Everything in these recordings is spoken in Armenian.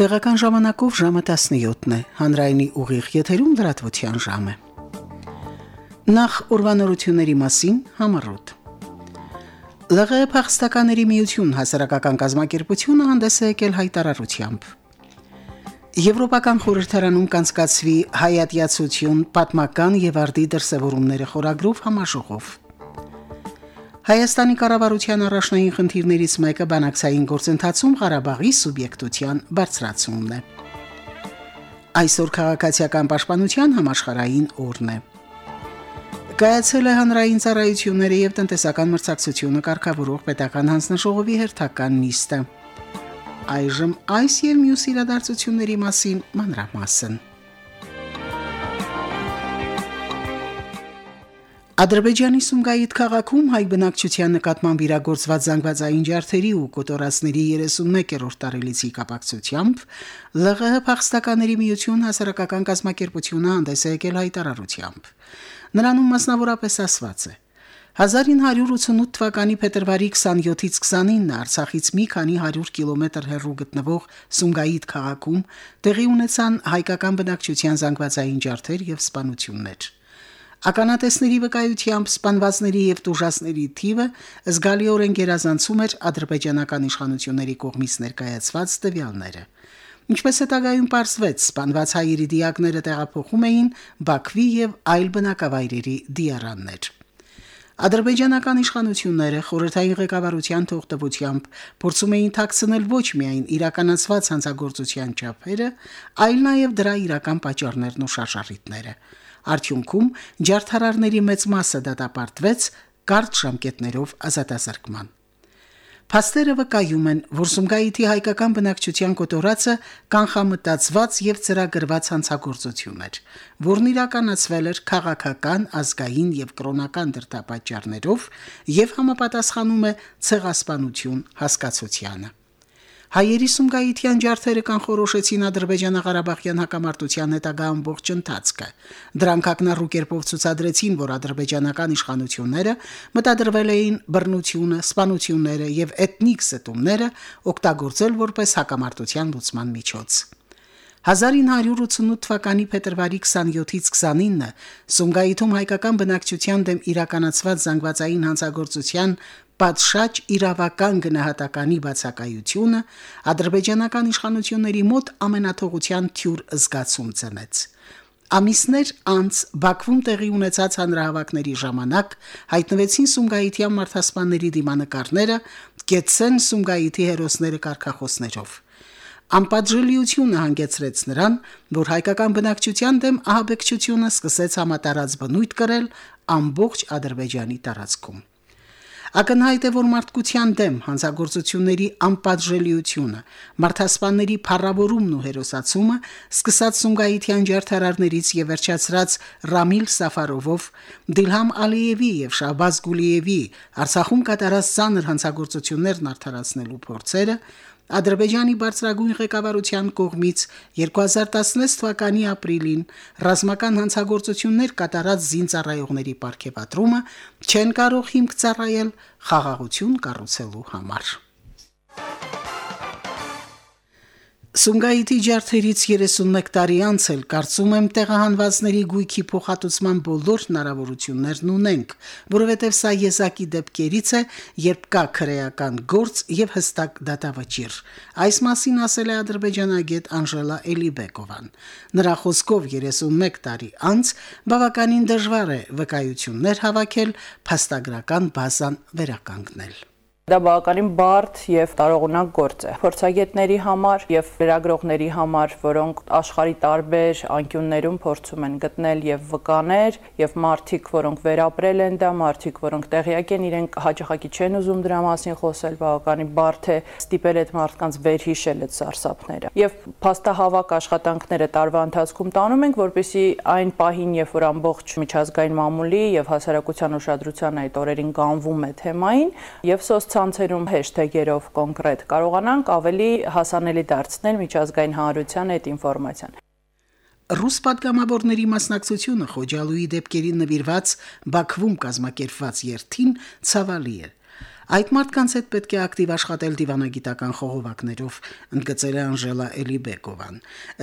Տեղական ժամանակով ժամը 17-ն է։ Հանրայինի ուղիղ եթերում դրատվության ժամը։ Նախ ուրվանորությունների մասին համառոտ։ ԼՂ փախստականների միություն հասարակական կազմակերպությունը հանդես է եկել հայտարարությամբ։ Եվրոպական խորհրդարանում կանցկացվի հայատյացություն, պատմական եւ արդի դրսևորումները խորագրով համաժողով։ Հայաստանի կառավարության առաջնային խնդիրներից մեկը բանակցային գործընթացում Ղարաբաղի սուբյեկտության բարձրացումն է։ Այսօր քաղաքացիական պաշտպանության համաշխարհային օրն է։ Կայացել է հանրային ծառայությունների եւ տնտեսական մրցակցությունը կարգավորող պետական հանձնաժողովի հերթական նիստը։ Այժմ այս եւ մյուս իրադարձությունների մասին մանրամասն։ Ադրբեջանի Սումգայիթ քաղաքում հայ բնակչության նկատմամբ իրագործված զանգվածային ջարդերի ու կոտորածների 31-րդ տարելիցի կապակցությամբ ԼՂՀ փախստականների միություն հասարակական կազմակերպությունը հանդես է եկել հայտարարությամբ։ Նրանում մասնավորապես ասված է. 1988 թվականի փետրվարի 27-ից 29-ը Արցախից մի քանի 100 կիլոմետր հեռու գտնվող Սումգայիթ քաղաքում տեղի ունեցան հայկական բնակչության զանգվածային ջարդեր եւ սպանություններ։ Ականատեսների վկայությամբ սպանվածների եւ տուժածների թիվը զգալիորեն գերազանցում էր ադրբեջանական իշխանությունների կողմից ներկայացված տվյալները։ Ինչպես հետագայում պարզվեց, սպանված հայերի դիակները տեղափոխում էին Բաքվի եւ այլ բնակավայրերի դիարաններ։ Ադրբեջանական իշխանությունները խորհրդային ղեկավարության թողտվությամբ փորձում էին ཐակցնել ոչ միայն իրականացված հանցագործության չափերը, այլ նաև դրա իրական պատճառներն ու շարժառիթները։ Արդյունքում ջարդարարների մեծ մասը դատապարտվեց կարճ ժամկետներով ազատազրկման։ Փաստերը վկայում են, որ Սումգայիթի հայկական բնակչության կոտորածը կանխամտածված եւ ծրագրված հանցագործություն էր, որն իրականացվել էր քաղաքական, ազգային եւ կրոնական դրդապատճառներով եւ համապատասխանում է ցեղասպանություն հասկացությանը։ Հայերի Սումգայիթյան ջարդերը կանխորոշեցին Ադրբեջանա-Ղարաբաղյան հակամարտության հետագա ամբողջ ընթացքը։ Դրանք ակնառու կերպով ցուցադրեցին, որ ադրբեջանական իշխանությունները մտադրվել էին բռնությունը, սպանությունները եւ էթնիկ ստումները օգտագործել որպես հակամարտության լուծման միջոց։ 1988 թվականի փետրվարի 27-ից 29-ը Սումգայիթում հայկական բնակչության դեմ իրականացված զանգվածային հանցագործության պատշաճ իրավական գնահատականի բացակայությունը ադրբեջանական իշխանությունների մոտ ամենաթողության թյուր զգացում ծնեց։ Ամիսներ անց Բաքվում տեղի ունեցած հանրահավաքների ժամանակ հայտնվեցին Սումգայիթյան մարդասպանների դիմանկարները Գեցեն Սումգայիթի հերոսները կարկախոսներով։ Անպատժելիությունը հանգեցրեց նրան, որ հայկական բնակչության դեմ ահաբեկչությունը սկսեց համատարած բնույթ կրել ամբողջ Ադրբեջանի տարածքում։ Ակնհայտ է, որ մարդկության դեմ հանցագործությունների անպատժելիությունը, մարդասպանների փառավորումն ու հերոսացումը, սկսած Սումգայիթյան ջարդարարներից եւ վերջացրած Ռամիլ Սաֆարովով, Դիլհամ Ալիևի եւ Շահբազ Գուլիևի Արցախում կատարած ցաներ հանցագործություններն արդարացնելու փորձերը Ադրբեջանի բարձրագույն ղեկավարության կողմից 2016 թվականի ապրիլին ռազմական հանցագործություններ կատարած զինծառայողների ապարքեվատրումը չեն կարող հիմք ծառայել խաղաղություն կառուցելու համար։ Սունգայիթի ջարդերից 31 տարի անց էլ կարծում եմ տեղահանվածների գույքի փոխհատուցման բոլոր հնարավորություններն ունենք, որովհետև սա եզակի դեպքերից է, երբ կա քրեական գործ եւ հստակ դատավճիռ։ Այս մասին ասել է ադրբեջանագետ Անժելա Էլիբեկովան։ Նրա խոսքով 31 տարի անց բավականին դժվար է վկայություններ հավաքել, փաստագրական բազան վերականգնել։ Դա բավականին բարդ եւ տարողունակ գործ է փորձագետների համար եւ լրագրողների համար, որոնք աշխարի տարբեր անկյուններում փորձում են գտնել եւ վկաներ եւ մարդիկ, որոնք վերապրել են դա, մարդիկ, որոնք տեղյակ են, իրենք հաճախակի չեն ուզում դրա մասին խոսել, բավականին բարդ է ստիպել այդ մարդկանց վերհիշել այդ սարսափները։ Եվ փաստահավաք աշխատանքները տարվա ընթացքում տանում ենք, որպեսզի այն պահին, երբ որ ամբողջ միջազգային մամուլի եւ հասարակության ուշադրության այդ օրերին կանվում է թեմային եւ սոցիալ ցանցերում հեշթեգերով կոնկրետ կարողանանք ավելի հասանելի դարձնել միջազգային հանրության այդ ինֆորմացիան։ Ռուս պատգամավորների մասնակցությունը Խոջալուի դեպքերին նվիրված Բաքվում կազմակերպված երթին ցավալի է։ Այդ մարդկանց հետ պետք է ակտիվ աշխատել դիվանագիտական խողովակներով, ընդգծել է Անժելա Էլիբեկովան։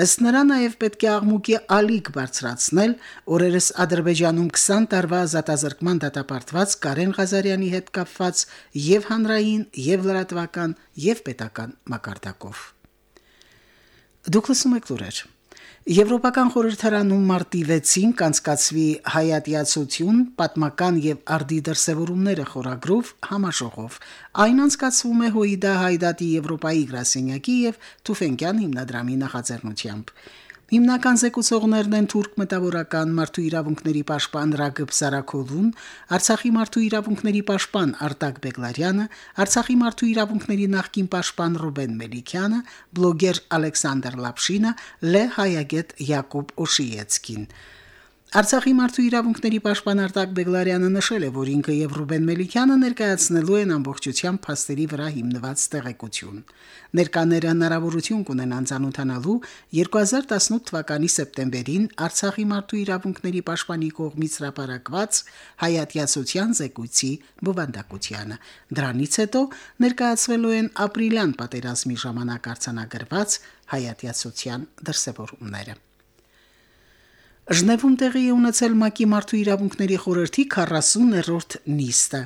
Ըստ նրա նաև պետք է աղմուկի ալիք բարձրացնել, օրերս Ադրբեջանում 20 տարվա ազատազրկման դատապարտված Կարեն Ղազարյանի հետ կապված եւ հանրային, եւ լրատվական, եւ պետական մակարդակով։ Դուք լսում եք լուրեր։ Եվրոպական խորհրդարանում մարտի 6-ին կանցկացվի հայատյացություն, պատմական եւ արդի դրսևորումները խորագրով համաժողով։ Այն անցկացվում է Հոիդա Հայդատի Եվրոպայի գրասենյակի եւ Թուֆենկյան հիմնադրամի նախաձեռնությամբ։ Հիմնական զեկուցողներն են թուրք մտավորական մարդու իրավունքների պաշտպան Ռագիբ Սարակոլուն, Արցախի մարդու իրավունքների պաշտպան Արտակ Բեգլարյանը, Արցախի մարդու իրավունքների նախկին պաշտպան Ռուբեն Մելիքյանը, բլոգեր Ալեքսանդր Լապշինը, Լե Հայագետ Յակոբ Օշիեցկին։ Արցախի մարդու իրավունքների պաշտպան Արտակ Բեգլարյանը նշել է, որ ինքը եւ Ռուբեն Մելիքյանը ներկայացնելու են ամբողջությամբ փաստերի վրա հիմնված տեղեկություն։ Ներկաները հնարավորություն կունենան ցանոթանալու 2018 թվականի սեպտեմբերին Արցախի մարդու իրավունքների պաշտպանի կողմից հրապարակված հայատյացության զեկույցի բովանդակությանը։ Դրանից հետո ներկայացվելու են ապրիլյան պատերազմի ժամանակ արձանագրված հայատյացության դրսևորումները։ Ժնևում տեղի է ունեցել ՄԱԿ-ի մարդու իրավունքների խորհրդի 40-րդ նիստը,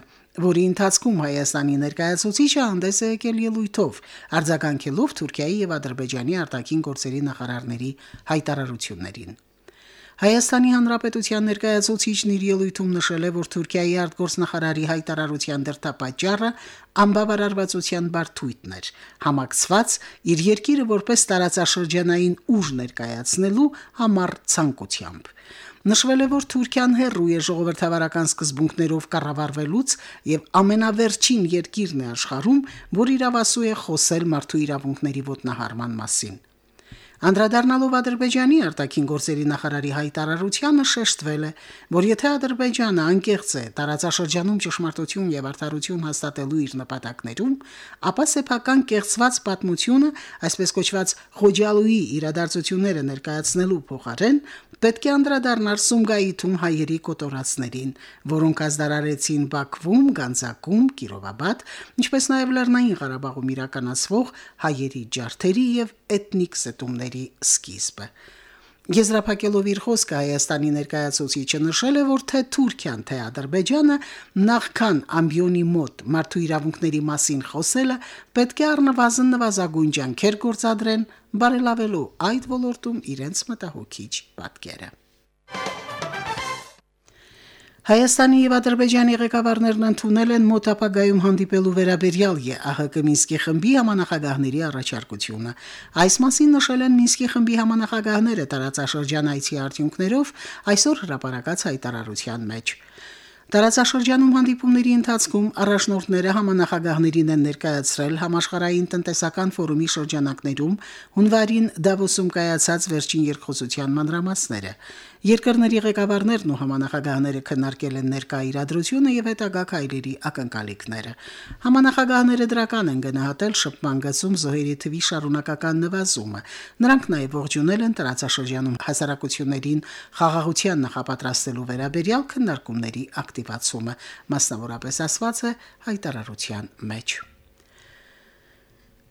որի ընթացքում Հայաստանի ներկայացուցիչը հանդես է եկել ելույթով, արձագանքելով Թուրքիայի եւ Ադրբեջանի արտաքին գործերի նախարարների հայտարարություններին։ Հայաստանի Հանրապետության ներկայացուցիչն իր ելույթում նշել է, որ Թուրքիայի արտգործնախարարի հայտարարության դրդապատճառը անբավարարվածության բարթույթն էր, համակցված իր երկիրը որպես տարածաշրջանային ուժ ներկայացնելու համար ցանկությամբ։ Նշվել է, որ Թուրքիան հերրու է ժողովրդավարական սկզբունքներով կառավարվելուց եւ ամենավերջին երկիրն է աշխարհում, որ իրավասու է խոսել մարդու իրավունքների ոտնահարման մասին։ Անդրադառնալով Ադրբեջանի արտաքին գործերի նախարարի հայտարարությանը շեշտվել է, որ եթե Ադրբեջանը անկեղծ է տարածաշրջանում ճշմարտություն եւ արդարություն հաստատելու իր նպատակներում, ապա սեփական կեղծված պատմությունը, այսպես կոչված Խոջալուի իրադարձությունները ներկայացնելու փոխարեն, պետք է անդրադառնալ Սումգայիթում հայերի կոտորածներին, որոնք ազդարարեցին Բաքվում, Գանձակում, Կիրովաբադ, ինչպես նաև Լեռնային Ղարաբաղում իրականացվող հայերի ջարդերի եւ էթնիկ սետումների սկիզբը։ Եզրափակելով իր խոսքը Հայաստանի ներկայացուցիչը նշել է, որ թե Թուրքիան, թե Ադրբեջանը նախքան ամբիոնի մոտ մարդու իրավունքների մասին խոսելը պետք է առնվազն նվազագույն ջանքեր գործադրեն բարելավելու այդ ոլորտում իրենց մտահոգիչ պատկերը։ Հայաստանի եւ Ադրբեջանի ղեկավարներն ընդունել են մոտ ապագայում հանդիպելու վերաբերյալ ԵԱՀԿ Մինսկի խմբի համանախագահների առաջարկությունը։ Այս մասին նշել են Մինսկի խմբի համանախագահները տարածաշրջանայցի արդյունքներով այսօր հրապարակած հայտարարության մեջ։ Տարածաշրջանում հանդիպումների ընթացքում առաջնորդները համանախագահներին են ներկայացրել համաշխարհային տնտեսական ֆորումի շրջանակներում հունվարին Դավոսում կայացած վերջին երկխոսության մանրամասները։ Երկրների ղեկավարներն ու համանախագահները քննարկել են ներկա իրադրությունը եւ հետագա քայլերի ակնկալիքները։ Համանախագահները դրական են գնահատել շփման գծում զոհերի թվի շարունակական նվազումը։ Նրանք նաեւ ողջունել են տարածաշրջանում հասարակություններին խաղաղության նախապատրաստելու վերաբերյալ քննարկումների ակտիվացումը, մասնավորապես ասված է հայտարարության մեջ։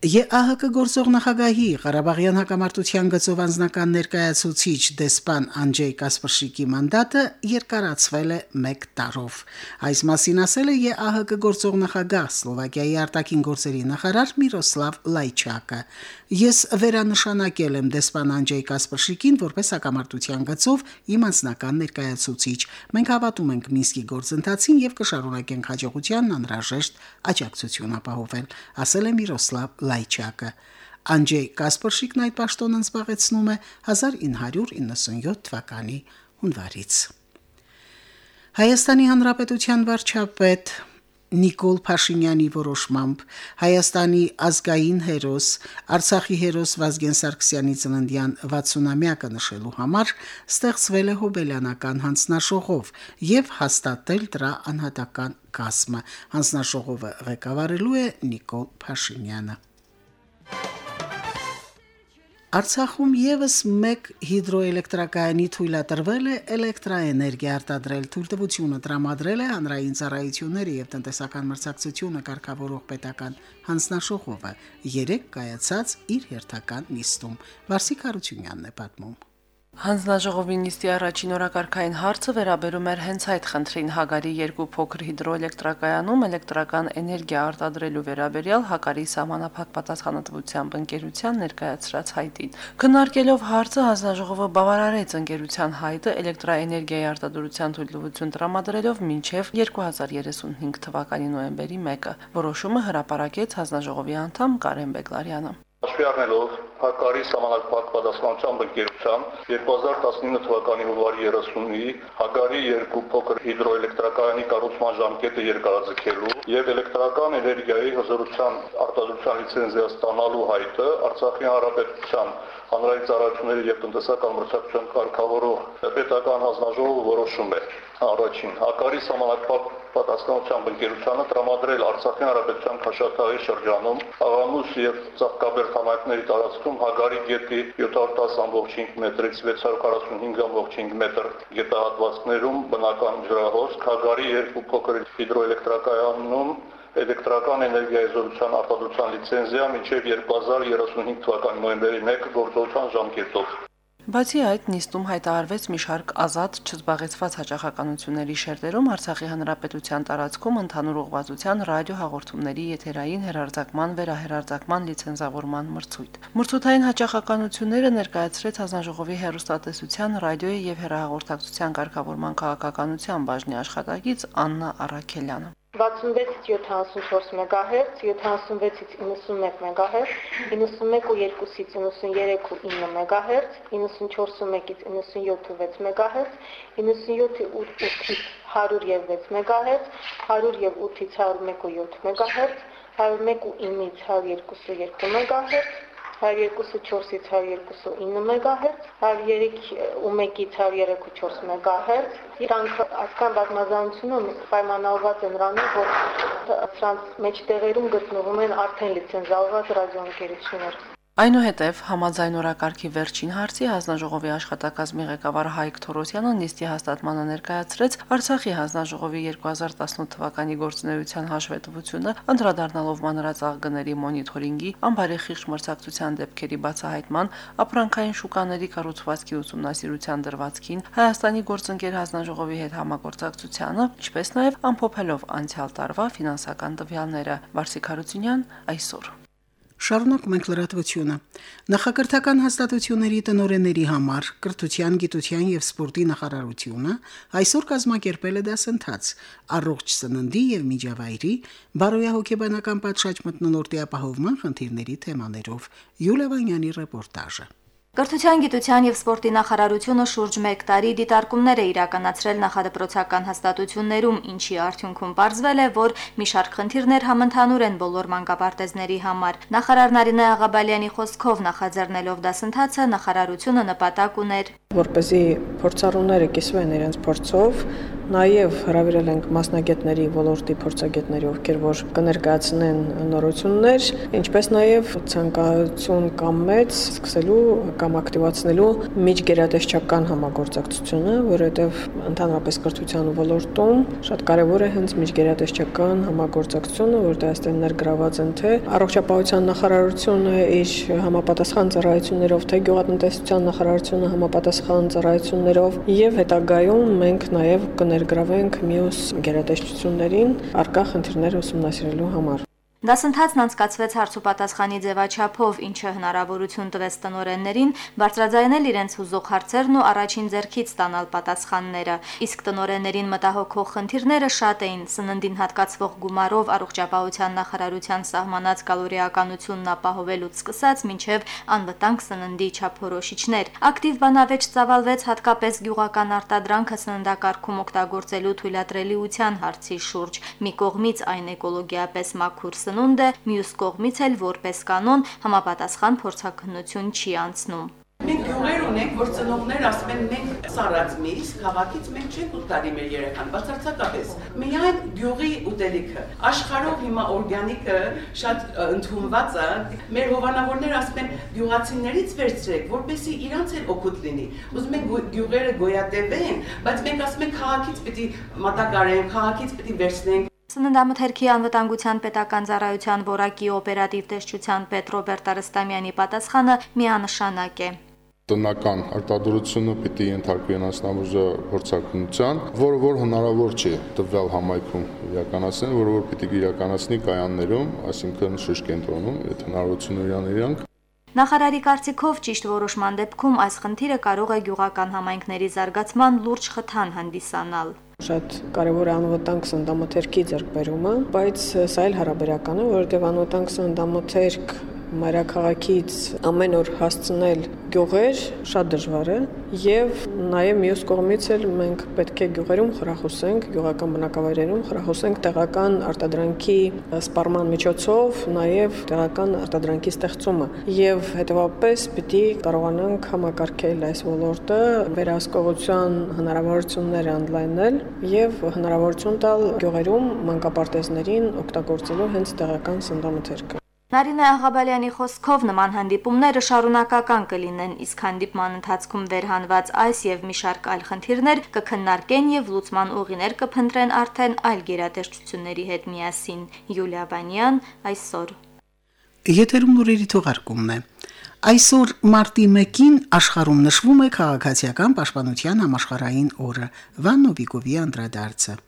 ԵԱՀԿ գործող նախագահի Ղարաբաղյան հակամարտության գծով անձնական ներկայացուցիչ դեսպան Անջեյ Կասպրշիկի մանդատը երկարացվել է 1 տարով։ Այս մասին ասել է ԵԱՀԿ գործող նախագահ Սլովակիայի արտաքին գործերի նախարար Միրոսլավ Լայչակը։ Ես վերանշանակել եմ դեսպան Անջեյ Կասպրշիկին որպես հակամարտության գծով իմ անձնական ներկայացուցիչ։ Մենք հավատում ենք Մինսկի գործընթացին եւ կշարունակենք հաջողությանն անհրաժեշտ աջակցություն ապահովել, ասել է Միրոսլավ Լայչակը։ Անջեյ Կասպրշիկն այդ պաշտոնն զբաղեցնում է 1997 թվականի հունվարից։ Հայաստանի Հանրապետության վարչապետ Նիկոլ Փաշինյանի որոշմամբ Հայաստանի ազգային հերոս Արցախի հերոս Վազգեն Սարգսյանի ծննդյան 60-ամյակը նշելու համար ստեղծվել է հոբելյանական հանձնաշողով եւ հաստատել դրա անհատական կազմը։ Հանձնաշողովը ղեկավարելու է Նիկոլ Փաշինյանը։ Արցախում եւս մեկ հիդրոէլեկտրակայանի թույլատրվել է էլեկտրաէներգիա արտադրել թույլտվությունը տրամադրել է հանրային ծառայությունների եւ տնտեսական մրցակցությունը կարգավորող պետական հանձնաշողովը երեք կայացած իր հերթական նիստում Վարսիկ Հարությունյանն է պատմում Հանձնաժողովի նիստի առաջին օրակարգային հարցը վերաբերում էր հենց այդ խնդրին. Հագարի երկու փոքր հիդրոէլեկտրակայանում էլեկտրական էներգիա արտադրելու վերաբերյալ Հակարի սահմանափակ պատասխանատվությամբ ընկերության ներկայացրած հայտին։ Քննարկելով հարցը հանձնաժողովը բավարարեց ընկերության հայտը էլեկտրաէներգիայի արտադրության թույլտվություն տրամադրելով մինչև 2035 թվականի նոյեմբերի 1-ը։ Որոշումը հրապարակեց հանձնաժողովի անդամ Կարեն Բեգլարյանը։ Հաշվի առնելով Հակարի համանախապակ պատասխանությամբ ընկերության 2019 թվականի հունվարի 30-ի Հակարի երկու փոքր հիդրոէլեկտրակայանի կառուցման ժամկետը երկարաձգելու եւ էլեկտրական էներգիայի հզորության արտադրության լիցենզիա ստանալու հայտը Արցախի հանրապետության հանրային ծառայությունների եւ տնտեսական մրցակցության կարգավորող պետական հանձնաժողովը որոշում է առաջին հակարի համանախապակ պատասխանությամբ ընկերությանը տրամադրել Արցախի հանրապետության Քաշաթաղի շրջանում Աղանուս եւ Ծաղկաբերդ համայնքների տարածքում Հագարի գետի 710.5 մետրից 645.5 մետր գետահատվածներում բնական ջրահոսք, Հագարի երկու փոքր հիդրոէլեկտրակայանում էլեկտրական էներգիայի զորության արտադրության լիցենզիա մինչև 2035 թվականի նոյեմբերի 1 գործողության ժամկետով։ Բացի այդ, նիստում հայտարարվեց մի շարք ազատ չզբաղեցված հաճախականությունների շերտերում Արցախի հանրապետության տարածքում ընդհանուր ուղղվածության ռադիոհաղորդումների եթերային հերարձակման վերահերարձակման լիցենզավորման մրցույթ։ Մրցութային հաճախականությունները ներկայացրեց հանձնաժողովի հերոստատեսության, ռադիոյի եւ հեռահաղորդակցության կարգավորման քաղաքականության բաժնի աշխատակից Աննա Արաքելյանը։ 66-ից 74 MHz, 76-ից 91 MHz, 91.2-ից 93.9 MHz, 94.1-ից 97.6 MHz, 97.8-ից 106 MHz, 108-ից 101.7 MHz, 101.9-ից 102.2 MHz, 102.4-ից 102.9 MHz, 103.1-ից 103.4 MHz։ Իրանք ասկան բազմազանությունը պայմանավորված է նրանով, որ սրանց մեջտեղերում գտնվում են արդեն լիցենզավորված ռադիոընկերություններ։ Այնուհետև համաձայն օրակարգի վերջին հարցի հանձնաժողովի աշխատակազմի ղեկավար Հայկ Թորոսյանը նիստի հաստատմանը ներկայացրեց Արցախի հանձնաժողովի 2018 թվականի գործունեության հաշվետվությունը, անդրադառնալով մանրածաղ գների մոնիթորինգի, անբարեխիղճ մրցակցության դեպքերի բացահայտման, ապրանքային շուկաների կառուցվածքի ուսումնասիրության դրվածքին, Հայաստանի գործընկեր հանձնաժողովի հետ համագործակցությանը, ինչպես նաև ամփոփելով անցյալ տարվա ֆինանսական տվյալները։ Վարսիկ Հարությունյան այսօր Շարունակում ենք լրատվությունը։ Նախակրթական հաստատությունների տնօրենների համար կրթության, գիտության եւ սպորտի նախարարությունը այսօր կազմակերպել է դասընթաց առողջ սննդի եւ միջավայրի բարոյահոգեբանական պատշաճ մտնոլորտի ապահովման խնդիրների թեմաներով։ Յուլիա Վանյանի ռեպորտաժը։ Կրթության, գիտության եւ սպորտի նախարարությունը շուրջ 1 տարի դիտարկումներ է իրականացրել նախադպրոցական հաստատություններում, ինչի արդյունքում ողջվել է, որ մի շարք խնդիրներ համընդհանուր են բոլոր մանկապարտեզների համար։ Նախարար Նարինե Աղաբալյանի խոսքով նախաձեռնելով դասընթացը նախարարությունը նպատակ ուներ. Որպեսզի փորձառուները կիսվեն իրենց փորձով, նաև հրավիրել ենք մասնագետների ոլորտի փորձագետների, ովքեր որ կներկայացնեն նորություններ, ինչպես նաև ցանկություն կամ մեծ սկսելու կամ ակտիվացնելու միջգերատեսչական համագործակցությունը, որովհետև ընդհանրապես կրթության ոլորտում շատ կարևոր է հենց միջգերատեսչական համագործակցությունը, որտեղ այստեղ ներգրաված են թե առողջապահության նախարարությունը իր համապատասխան ծառայություններով, թե գյուղատնտեսության նախարարությունը համապատասխան ծառայություններով եւ հետագայում մենք նաեւ կներգրավենք մյուս գերատեսչություններին արկա խնդիրները ուսումնասիրելու համար։ Դասընթացն անցկացվեց հարցուպատասխանի ձևաչափով, ինչը հնարավորություն տվեց տնորեններին բարձրաձայնել իրենց հուզող հարցերն ու առաջին ձեռքից ստանալ պատասխանները։ Իսկ տնորեններին մտահոգող խնդիրները շատ էին՝ սննդին հատկացվող գումարով առողջապահության նախարարության սահմանած կալորիականությունն ապահովելուց սկսած մինչև անվտանգ սննդի չափորոշիչներ։ Ակտիվ բանավեճ ծավալվեց հատկապես գյուղական արտադրանքը սննդակարգում օգտագործելու թույլատրելիության հարցի շուրջ։ Մի կողմից այն էկոլոգիապես մաքուր սնունդը, մյուս կողմից էլ որպես կանոն համապատասխան փորձակնություն չի անցնում։ Մենք գյուղեր ունենք, որ ծնողներ ասում են մենք սառած միս քաղաքից մենք չենք ուտալի մեր երեխան, բացարձակապես։ Միայն գյուղի ուտելիքը։ Աշխարհով հիմա օրգանիկը շատ ընդունված է։ Մեր հովանավորները ասում են գյուղացիներից վերցրեք, որպեսզի իրանց էլ օգուտ լինի։ Ուզում եք գյուղերը գոյատևեն, բայց մենք ասում ենք քաղաքից պիտի մատակարենք, քաղաքից պիտի վերցնենք Սննդամթերքի անվտանգության պետական ծառայության որակի օպերատիվ տեսչության պետ Ռոբերտ Արստամյանի պատասխանը միանշանակ է տնական արտադրությունը պիտի ենթարկվի անասնաբուժը փորձակնության, որը որ հնարավոր չէ տվյալ համայնքում իրականացնել, որը որ պիտի իրականացնի կայաններում, այսինքն շրջկենտրոնում, այդ հնարավորությունը իրան իրանք Նախարարի կարծիքով ճիշտ որոշման դեպքում այս խնդիրը կարող է գյուղական համայնքների զարգացման լուրջ խթան հանդիսանալ։ Շատ կարևոր է անվտանգ սննդամթերքի ձեռքբերումը, բայց սա էլ հարաբերական է, որովհետև անվտանգ սննդամթերք մայրաքաղաքից ամեն օր հասցնել գյուղեր շատ դժվար է եւ նաեւ մյուս կողմից էլ մենք պետք է գյուղերում խրախուսենք գյուղական բնակավայրերում խրախուսենք տեղական արտադրանքի սպառման միջոցով նաեւ տեղական արտադրանքի ստեղծումը եւ հետեւապես պիտի կարողանանք համակարգել այս ոլորտը վերահսկողության հնարավորությունները ընդլայնել եւ հնարավորություն տալ գյուղերում մանկապարտեզներին օգտագործելու հենց տեղական սննդամթերքը Նարինե Աղաբալյանի խոսքով նման հանդիպումները շարունակական կլինեն, իսկ հանդիպման ընթացքում վերհանված այս եւ մի շարք այլ խնդիրներ կքննարկեն եւ լուծման ուղիներ կփնտրեն արդեն այլ գերատեսչությունների հետ միասին։ Յուլիա Վանյան այսօր։ Եթերում նորերի թողարկումն է։ Այսօր մարտի 1-ին աշխարհում նշվում է քաղաքացիական պաշտպանության համաշխարհային օրը։ Վաննովիկովի անդրադարձը։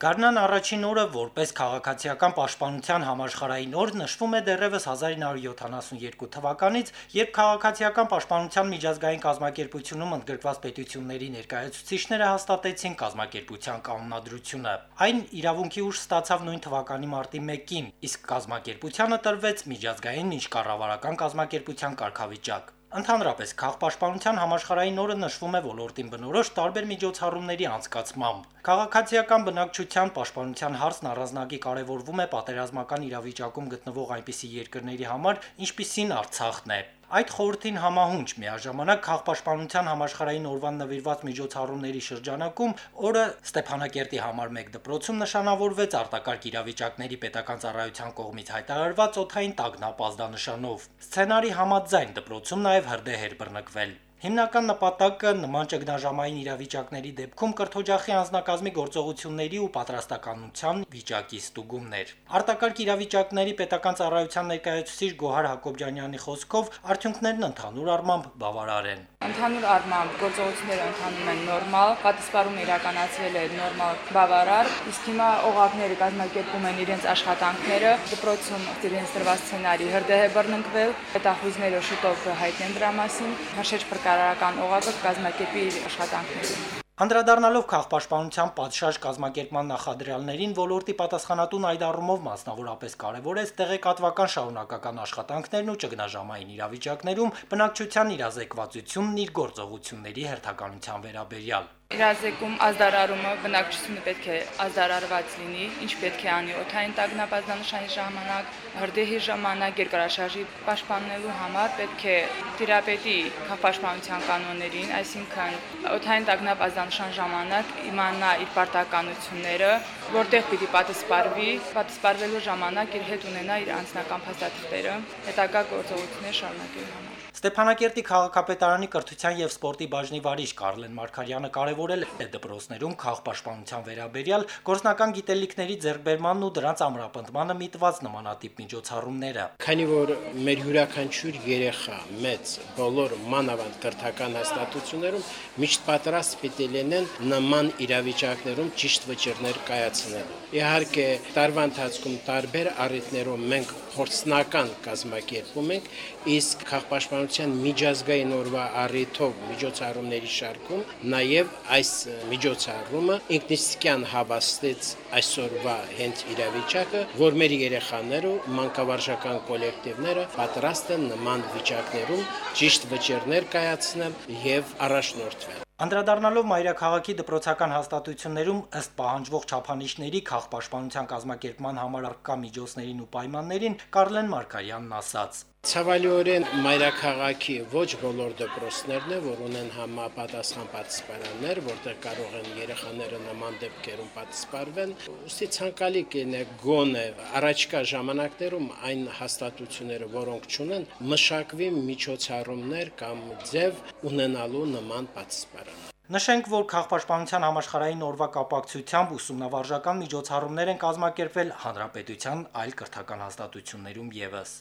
Գարնան առաջին օրը որպես քաղաքացիական պաշտպանության համաշխարհային օր նշվում է դեռևս 1972 թվականից, երբ քաղաքացիական պաշտպանության միջազգային կազմակերպությունում ընդգրկված պետությունների ներկայացուցիչները հաստատեցին կազմակերպության կանոնադրությունը։ Այն իրավունքի ուժ ստացավ նույն թվականի մարտի 1-ին, իսկ կազմակերպությանը տրվեց միջազգային միջկառավարական կազմակերպության կարգավիճակ։ Ընդհանրապես քաղաքապաշտպանության համաշխարհային օրը նշվում է ոլորտին բնորոշ տարբեր միջոցառումների անցկացմամբ։ Քաղաքացիական բնակչության պաշտպանության հարցն առանձնագի կարևորվում է պատերազմական իրավիճակում գտնվող այնպիսի երկրների համար, ինչպիսին Արցախն է։ Այդ խորհրդին համահունչ միաժամանակ քաղաքապաշտպանության համաշխարհային օրվան նվիրված միջոցառումների շրջանակում օրը Ստեփանակերտի համար 1 դպրոցում նշանավորվեց արտակարգ իրավիճակների պետական ծառայության կողմից հայտարարված օթային տագնապ ազդանշանով։ Սցենարի համաձայն դպրոցում նաև հրդեհ էր բռնկվել։ Հիմնական նպատակը նման ճգնաժամային իրավիճակների դեպքում կրթօջախի անձնակազմի գործողությունների ու պատրաստականության վիճակի ստուգումն էր։ Արտակարգ իրավիճակների պետական ծառայության ներկայացուցիչ Գոհար Հակոբյանյանի խոսքով արդյունքներն ընդհանուր առմամբ բավարար են։ Ընդհանուր առմամբ գործողությունները ընթանում են նորմալ, պատասխանումը իրականացվել է նորմալ բավարար, իսկ հիմա օղակները կազմակերպում են իրենց աշխատանքները, դպրոցում իրենց դրված սցենարի հրդեհ է բռնկվել, հետախույզները շուտով կհայտնեն դրա մասին, հաշեջ կառավարական օղակը կազմակերպի իր աշխատանքները։ Անդրադառնալով քաղաքապաշտպանության պատշաճ կազմակերպման նախադրյալներին ոլորտի պատասխանատուն այդ առումով մասնավորապես կարևորեց տեղեկատվական շարունակական աշխատանքներն ու ճգնաժամային իրավիճակներում բնակչության իրազեկվածությունն իր գործողությունների հերթականության վերաբերյալ իրազեկում ազդարարումը բնակչությունը պետք է ազդարարված լինի, ինչ պետք է անի օթային տագնապազդանշանի ժամանակ, հրդեհի ժամանակ երկրաշարժի պաշտպանելու համար պետք է թերապետի քաղաքապաշտպանության կանոններին, այսինքն օթային տագնապազդանշան ժամանակ իմանա իր պարտականությունները, որտեղ պիտի պատասպարվի, պատասպարվելու ժամանակ իր հետ ունենա իր անձնական փաստաթղթերը, հետագա գործողություններ շարունակելու համար Ստեփանակերտի քաղաքապետարանի կրթության եւ սպորտի բաժնի վարիչ Կարլեն Մարկարյանը կարևորել է դպրոցներում քաղաքապաշտպանության վերաբերյալ գործնական գիտելիքների ձեռքբերմանն ու դրանց ամրապնդմանը միտված նմանատիպ միջոցառումները։ Քանի որ մեր յուրաքանչյուր երեխա, մեծ, բոլոր մանավանդ կրթական հաստատություններում միշտ պատրաստ պիտի լինեն նման իրավիճակներում ճիշտ վճիռներ կայացնելու։ Իհարկե, տարվա ընթացքում տարբեր առիթներով մենք փորձնական կազմակերպում ենք, իսկ քաղաքապաշտպանության միջազգային օրվա առիթով միջոցառումների շարքում նաև այս միջոցառումը ինքնիսկյան հավաստեց այսօրվա հենց իրավիճակը, որ մեր երեխաները մանկավարժական կոլեկտիվները պատրաստ են նման վիճակներում ճիշտ վճիռներ կայացնել եւ առաջնորդվել։ Անդրադառնալով Մայրաքաղաքի դպրոցական հաստատություններում ըստ պահանջվող չափանիշների քաղաքապաշտպանության կազմակերպման համար արկա միջոցներին ու պայմաններին Կարլեն Մարկարյանն ասաց. Ցավալիորեն մայրաքաղաքի ոչ բոլոր դպրոցներն է, որ ունեն համապատասխան պատասխաններ, որտեղ կարող են երեխաները նման դեպքերում պատասխանվեն։ Ոստի ցանկալի կինե գոնե առաջկա ժամանակներում այն հաստատությունները, որոնք ճունեն, մշակվի միջոցառումներ կամ ձև ունենալու նման պատասխան։ Նշենք, որ քաղաքապաշտպանության համաշխարհային օրվա կապակցությամբ ուսումնավարժական միջոցառումներ են կազմակերպվել հանրապետության այլ կրթական հաստատություններում եւս։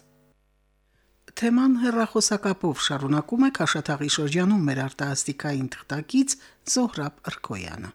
Թեման հերրախոսակապով շարունակում է Քաշաթաղի շրջանում մեր արտասթիկային թղթակից Զոհրաբ Ըրկոյանը։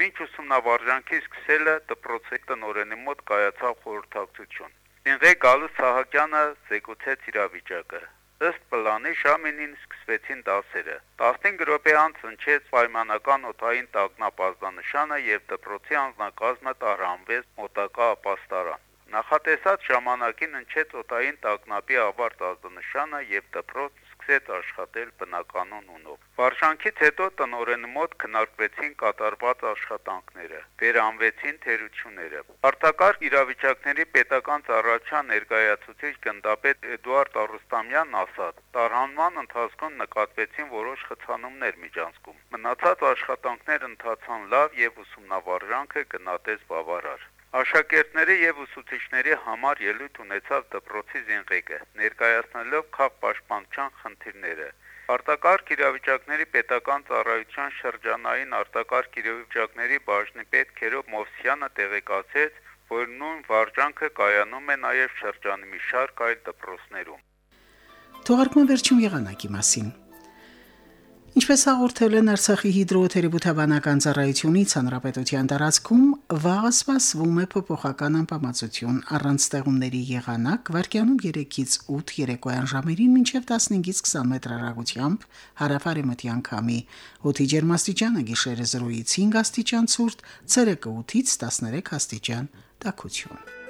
Մինչ ուսումնավարժանքի սկսելը դպրոցի տնօրենի մոտ կայացավ խորհրդակցություն։ Ինղե Գալուս Սահակյանը զեկուցեց իրավիճակը։ Ըստ պլանի ժամինին սկսվեցին դասերը։ 15 րոպե անց ընչեց պայմանական օթային տագնապազդանշանը եւ դպրոցի անձնակազմը տարանվեց մոտակա ապաստարան։ Նախատեսած ժամանակին ընչեց օտային տագնապի ավարտ ազդանշանը եւ դպրոց սկսեց աշխատել բնականon ունով։ Վարշանքից հետո տնորեն մոտ քննարկվեցին կատարված աշխատանքները, վերանվեցին թերությունները։ Արտակարգ իրավիճակների պետական ծառայության ներկայացուցիչ գնդապետ Էդուարդ Արուստամյանն ասաց. «Տարհանման ընթացքում նկատվեցին որոշ խցանումներ միջանցքում։ Մնացած աշխատանքները ընթացան լավ եւ ուսումնավարժանքը գնահատեց բավարար»։ Աշակերտների եւ ուսուցիչների համար ելույթ ունեցավ դպրոցի զինղեկը, ներկայացնելով քաղաքապաշտպանության խնդիրները։ Արտակարգ իրավիճակների պետական ծառայության շրջանային արտակարգ իրավիճակների բաժնի պետ Քերոբ Մովսյանը տեղեկացեց, որ նույն վարժանքը կայանում է նաև շրջանի մի շարք այլ դպրոցներում։ Թողարկման վերջին եղանակի մասին։ Ինչպես հաղորդել են Արցախի հիդրոթերապևտաբանական ծառայությունից, հանրապետության տարածքում վաղը սպասվում է փոփոխական անբավարարություն. Առանց ստեղումների եղանակ վարկյանում 3-ից 8 երեկոյան ժամերին մինչև 15-ից 20 մետր հեռագությամբ հարավարեմտյան քամի։ Օդի ջերմաստիճանը գիշերը 0-ից 5 աստիճան ցուրտ, ցերեկը 8-ից 13 աստիճան տաքություն։